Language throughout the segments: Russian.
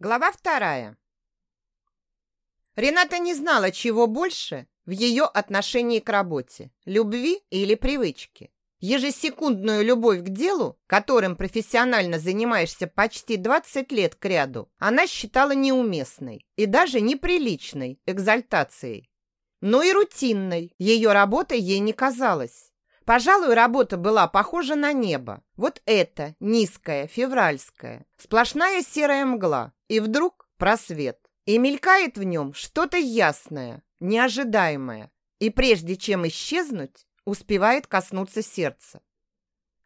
Глава вторая. Рената не знала, чего больше в ее отношении к работе – любви или привычки. Ежесекундную любовь к делу, которым профессионально занимаешься почти 20 лет кряду, она считала неуместной и даже неприличной экзальтацией. Но и рутинной ее работа ей не казалась. Пожалуй, работа была похожа на небо. Вот это, низкая, февральская, сплошная серая мгла. И вдруг просвет. И мелькает в нем что-то ясное, неожидаемое. И прежде чем исчезнуть, успевает коснуться сердца.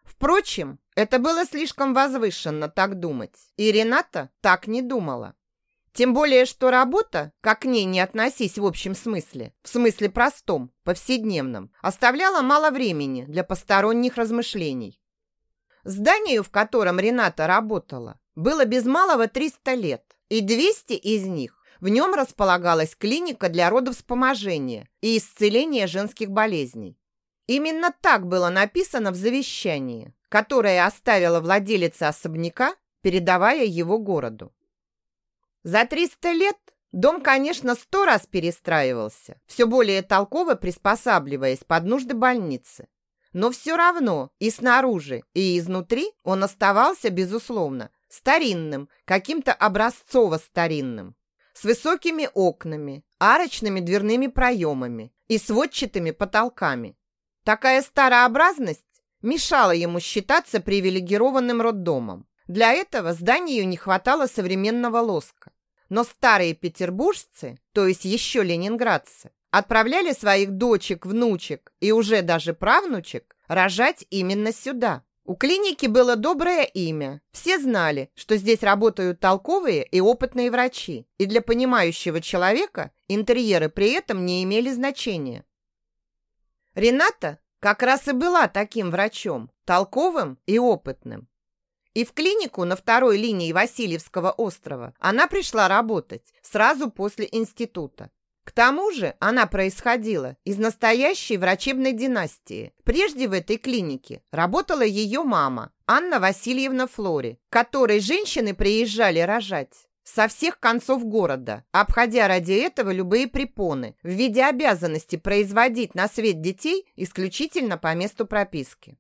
Впрочем, это было слишком возвышенно так думать. И Рената так не думала. Тем более, что работа, как к ней не относись в общем смысле, в смысле простом, повседневном, оставляла мало времени для посторонних размышлений. Зданию, в котором Рената работала, было без малого 300 лет, и 200 из них в нем располагалась клиника для родовспоможения и исцеления женских болезней. Именно так было написано в завещании, которое оставила владелица особняка, передавая его городу. За 300 лет дом, конечно, сто раз перестраивался, все более толково приспосабливаясь под нужды больницы. Но все равно и снаружи, и изнутри он оставался, безусловно, старинным, каким-то образцово-старинным, с высокими окнами, арочными дверными проемами и сводчатыми потолками. Такая старообразность мешала ему считаться привилегированным роддомом. Для этого зданию не хватало современного лоска. Но старые петербуржцы, то есть еще ленинградцы, отправляли своих дочек, внучек и уже даже правнучек рожать именно сюда. У клиники было доброе имя. Все знали, что здесь работают толковые и опытные врачи, и для понимающего человека интерьеры при этом не имели значения. Рената как раз и была таким врачом, толковым и опытным. И в клинику на второй линии Васильевского острова она пришла работать сразу после института. К тому же она происходила из настоящей врачебной династии. Прежде в этой клинике работала ее мама, Анна Васильевна Флори, которой женщины приезжали рожать со всех концов города, обходя ради этого любые препоны в виде обязанности производить на свет детей исключительно по месту прописки.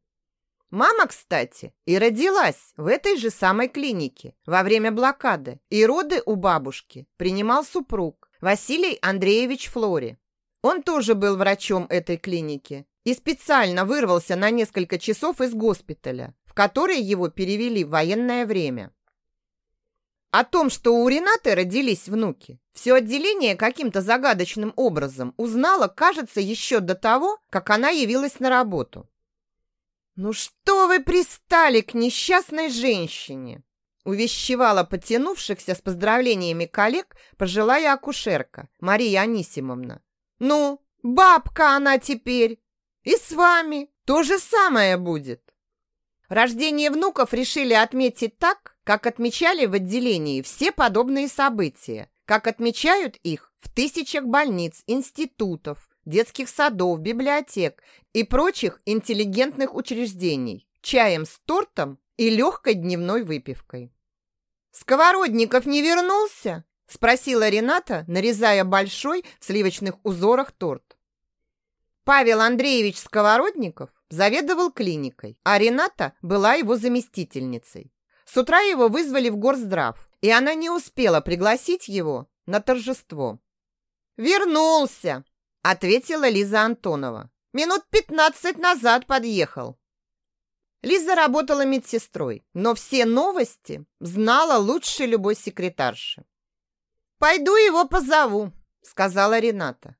Мама, кстати, и родилась в этой же самой клинике во время блокады, и роды у бабушки принимал супруг Василий Андреевич Флори. Он тоже был врачом этой клиники и специально вырвался на несколько часов из госпиталя, в который его перевели в военное время. О том, что у Ренаты родились внуки, все отделение каким-то загадочным образом узнало, кажется, еще до того, как она явилась на работу. «Ну что вы пристали к несчастной женщине?» увещевала потянувшихся с поздравлениями коллег пожилая акушерка Мария Анисимовна. «Ну, бабка она теперь, и с вами то же самое будет». Рождение внуков решили отметить так, как отмечали в отделении все подобные события, как отмечают их в тысячах больниц, институтов, детских садов, библиотек и прочих интеллигентных учреждений, чаем с тортом и легкой дневной выпивкой. «Сковородников не вернулся?» – спросила Рената, нарезая большой в сливочных узорах торт. Павел Андреевич Сковородников заведовал клиникой, а Рената была его заместительницей. С утра его вызвали в горздрав, и она не успела пригласить его на торжество. «Вернулся!» Ответила Лиза Антонова. Минут пятнадцать назад подъехал. Лиза работала медсестрой, но все новости знала лучше любой секретарши. «Пойду его позову», — сказала Рената.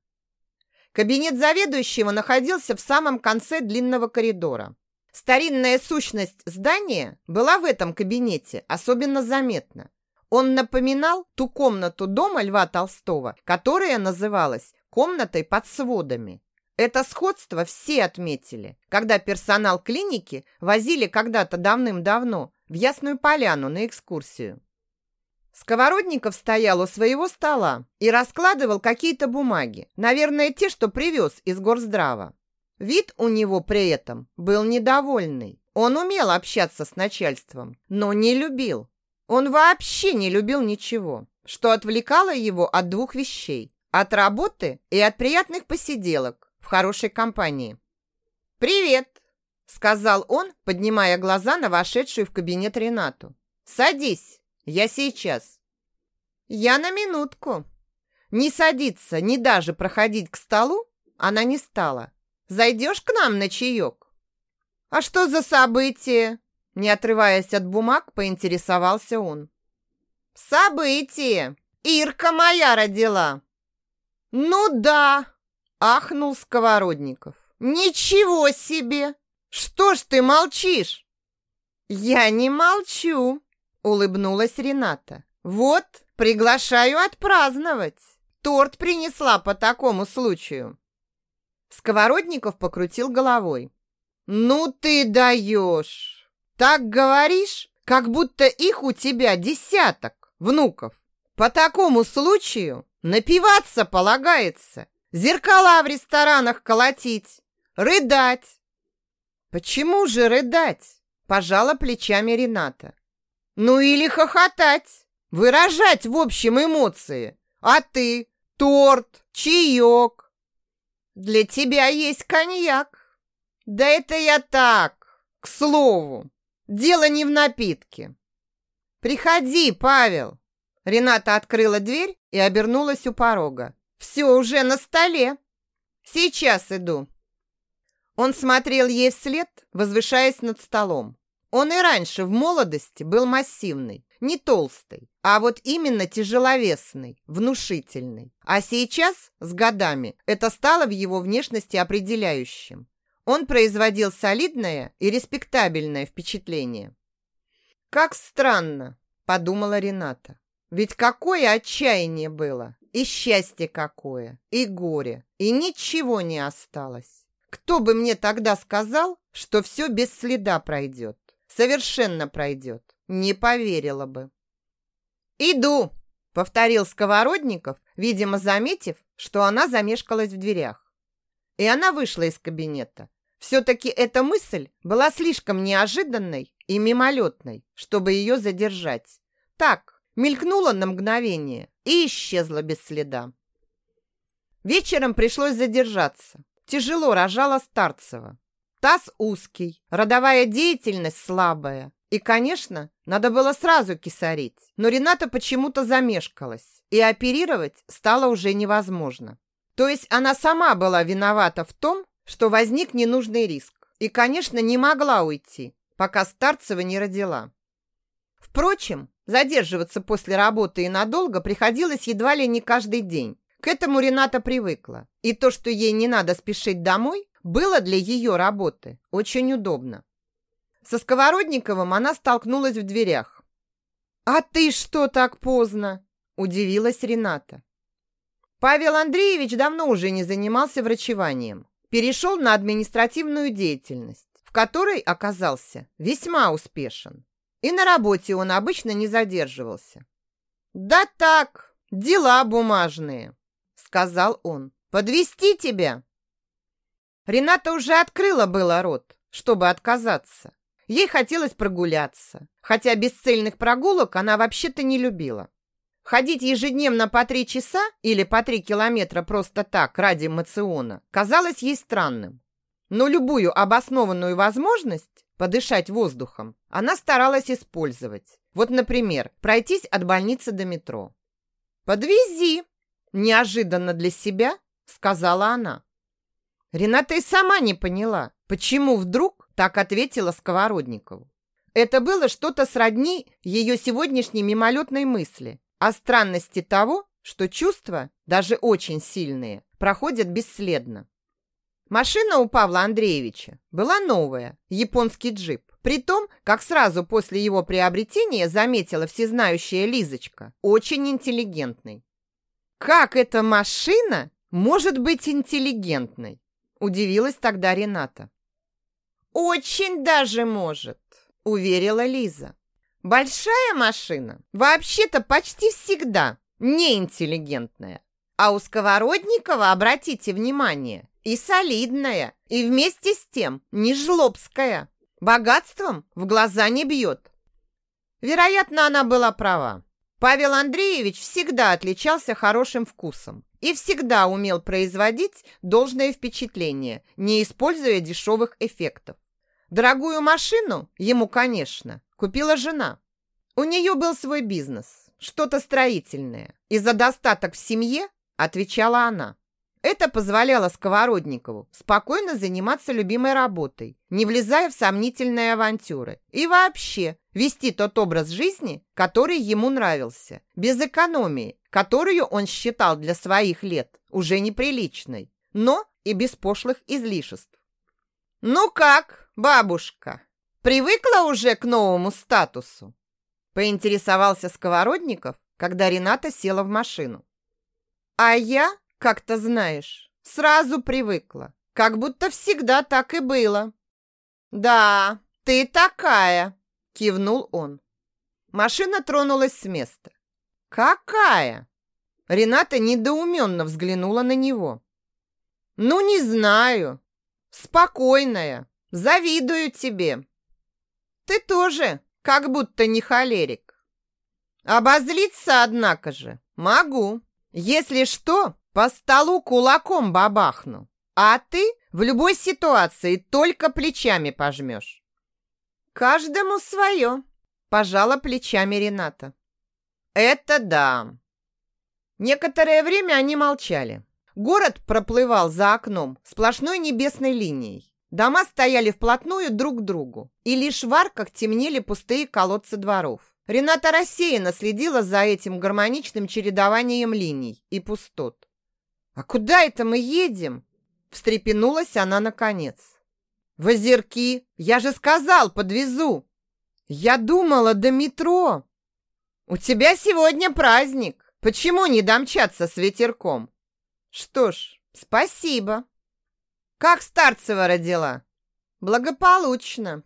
Кабинет заведующего находился в самом конце длинного коридора. Старинная сущность здания была в этом кабинете особенно заметна. Он напоминал ту комнату дома Льва Толстого, которая называлась комнатой под сводами. Это сходство все отметили, когда персонал клиники возили когда-то давным-давно в Ясную Поляну на экскурсию. Сковородников стоял у своего стола и раскладывал какие-то бумаги, наверное, те, что привез из горздрава. Вид у него при этом был недовольный. Он умел общаться с начальством, но не любил. Он вообще не любил ничего, что отвлекало его от двух вещей – от работы и от приятных посиделок в хорошей компании. «Привет!» – сказал он, поднимая глаза на вошедшую в кабинет Ренату. «Садись, я сейчас». «Я на минутку». Не садиться, ни даже проходить к столу она не стала. «Зайдешь к нам на чаек?» «А что за событие?» Не отрываясь от бумаг, поинтересовался он. «Событие! Ирка моя родила!» «Ну да!» – ахнул Сковородников. «Ничего себе! Что ж ты молчишь?» «Я не молчу!» – улыбнулась Рената. «Вот, приглашаю отпраздновать. Торт принесла по такому случаю». Сковородников покрутил головой. «Ну ты даешь! Так говоришь, как будто их у тебя десяток внуков. По такому случаю напиваться полагается, зеркала в ресторанах колотить, рыдать». «Почему же рыдать?» – пожала плечами Рената. «Ну или хохотать, выражать в общем эмоции. А ты? Торт, чаек». «Для тебя есть коньяк». Да это я так, к слову. Дело не в напитке. Приходи, Павел. Рената открыла дверь и обернулась у порога. Все уже на столе. Сейчас иду. Он смотрел ей вслед, возвышаясь над столом. Он и раньше в молодости был массивный, не толстый, а вот именно тяжеловесный, внушительный. А сейчас, с годами, это стало в его внешности определяющим. Он производил солидное и респектабельное впечатление. «Как странно», – подумала Рената. «Ведь какое отчаяние было! И счастье какое! И горе! И ничего не осталось! Кто бы мне тогда сказал, что все без следа пройдет? Совершенно пройдет! Не поверила бы!» «Иду!» – повторил Сковородников, видимо, заметив, что она замешкалась в дверях. И она вышла из кабинета, все-таки эта мысль была слишком неожиданной и мимолетной, чтобы ее задержать. Так, мелькнула на мгновение и исчезла без следа. Вечером пришлось задержаться. Тяжело рожала Старцева. Таз узкий, родовая деятельность слабая. И, конечно, надо было сразу кисарить. Но Рената почему-то замешкалась, и оперировать стало уже невозможно. То есть она сама была виновата в том, что возник ненужный риск. И, конечно, не могла уйти, пока Старцева не родила. Впрочем, задерживаться после работы и надолго приходилось едва ли не каждый день. К этому Рената привыкла. И то, что ей не надо спешить домой, было для ее работы очень удобно. Со Сковородниковым она столкнулась в дверях. «А ты что так поздно?» – удивилась Рената. Павел Андреевич давно уже не занимался врачеванием перешел на административную деятельность, в которой оказался весьма успешен. И на работе он обычно не задерживался. «Да так, дела бумажные», — сказал он. «Подвести тебя?» Рената уже открыла было рот, чтобы отказаться. Ей хотелось прогуляться, хотя бесцельных прогулок она вообще-то не любила. Ходить ежедневно по три часа или по три километра просто так, ради мациона, казалось ей странным. Но любую обоснованную возможность подышать воздухом она старалась использовать. Вот, например, пройтись от больницы до метро. «Подвези!» – неожиданно для себя сказала она. Рената и сама не поняла, почему вдруг так ответила Сковородникову. Это было что-то сродни ее сегодняшней мимолетной мысли о странности того, что чувства, даже очень сильные, проходят бесследно. Машина у Павла Андреевича была новая, японский джип. При том, как сразу после его приобретения заметила всезнающая Лизочка, очень интеллигентный. «Как эта машина может быть интеллигентной?» Удивилась тогда Рената. «Очень даже может», уверила Лиза. Большая машина вообще-то почти всегда неинтеллигентная. А у Сковородникова, обратите внимание, и солидная, и вместе с тем не жлобская. Богатством в глаза не бьет. Вероятно, она была права. Павел Андреевич всегда отличался хорошим вкусом и всегда умел производить должное впечатление, не используя дешевых эффектов. Дорогую машину ему, конечно, купила жена. У нее был свой бизнес, что-то строительное, и за достаток в семье отвечала она. Это позволяло Сковородникову спокойно заниматься любимой работой, не влезая в сомнительные авантюры, и вообще вести тот образ жизни, который ему нравился, без экономии, которую он считал для своих лет уже неприличной, но и без пошлых излишеств. «Ну как, бабушка, привыкла уже к новому статусу?» поинтересовался Сковородников, когда Рената села в машину. «А я как то знаешь, сразу привыкла, как будто всегда так и было. Да, ты такая, кивнул он. Машина тронулась с места. Какая? Рената недоуменно взглянула на него. Ну, не знаю. Спокойная. Завидую тебе. Ты тоже, как будто не холерик. Обозлиться, однако же, могу. Если что, по столу кулаком бабахну. А ты в любой ситуации только плечами пожмешь. Каждому свое, пожала плечами Рената. Это да. Некоторое время они молчали. Город проплывал за окном сплошной небесной линией. Дома стояли вплотную друг к другу, и лишь в арках темнели пустые колодцы дворов. Рената рассеянно следила за этим гармоничным чередованием линий и пустот. «А куда это мы едем?» Встрепенулась она наконец. «В озерки! Я же сказал, подвезу!» «Я думала, до метро!» «У тебя сегодня праздник! Почему не домчаться с ветерком?» «Что ж, спасибо!» «Как Старцева родила?» «Благополучно!»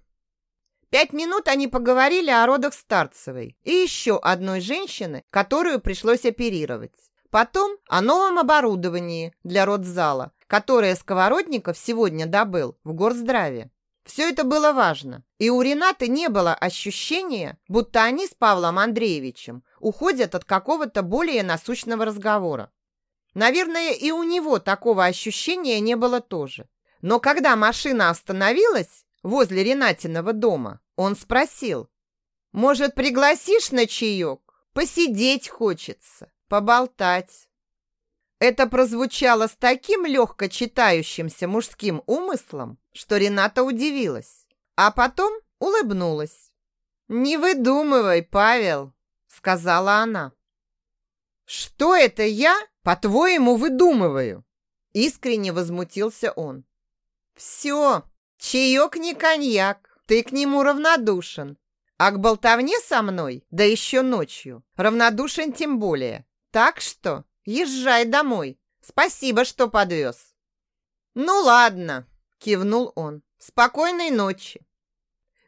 Пять минут они поговорили о родах Старцевой и еще одной женщины, которую пришлось оперировать. Потом о новом оборудовании для родзала, которое Сковородников сегодня добыл в горздраве. Все это было важно, и у Ренаты не было ощущения, будто они с Павлом Андреевичем уходят от какого-то более насущного разговора. Наверное, и у него такого ощущения не было тоже. Но когда машина остановилась возле Ренатиного дома, он спросил, «Может, пригласишь на чаек? Посидеть хочется» поболтать. Это прозвучало с таким легко читающимся мужским умыслом, что Рената удивилась, а потом улыбнулась. «Не выдумывай, Павел», — сказала она. «Что это я, по-твоему, выдумываю?» Искренне возмутился он. «Все, чаек не коньяк, ты к нему равнодушен. А к болтовне со мной, да еще ночью, равнодушен тем более. Так что езжай домой. Спасибо, что подвез. Ну ладно, кивнул он. Спокойной ночи.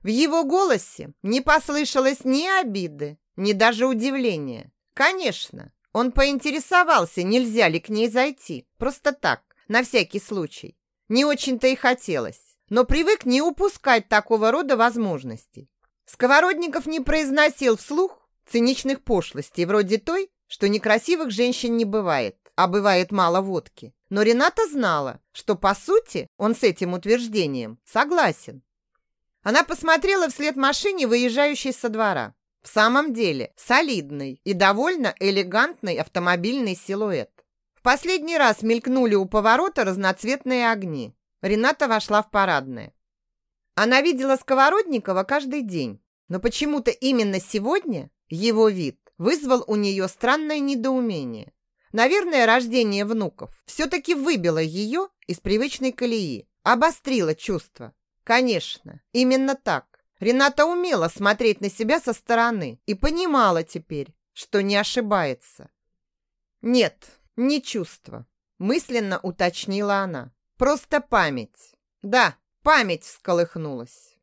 В его голосе не послышалось ни обиды, ни даже удивления. Конечно, он поинтересовался, нельзя ли к ней зайти. Просто так, на всякий случай. Не очень-то и хотелось, но привык не упускать такого рода возможностей. Сковородников не произносил вслух циничных пошлостей, вроде той, что некрасивых женщин не бывает, а бывает мало водки. Но Рената знала, что по сути он с этим утверждением согласен. Она посмотрела вслед машине, выезжающей со двора. В самом деле, солидный и довольно элегантный автомобильный силуэт. В последний раз мелькнули у поворота разноцветные огни. Рената вошла в парадное. Она видела Сковородникова каждый день, но почему-то именно сегодня его вид вызвал у нее странное недоумение. Наверное, рождение внуков все-таки выбило ее из привычной колеи, обострило чувства. Конечно, именно так. Рената умела смотреть на себя со стороны и понимала теперь, что не ошибается. «Нет, не чувство», – мысленно уточнила она. «Просто память». Да, память всколыхнулась.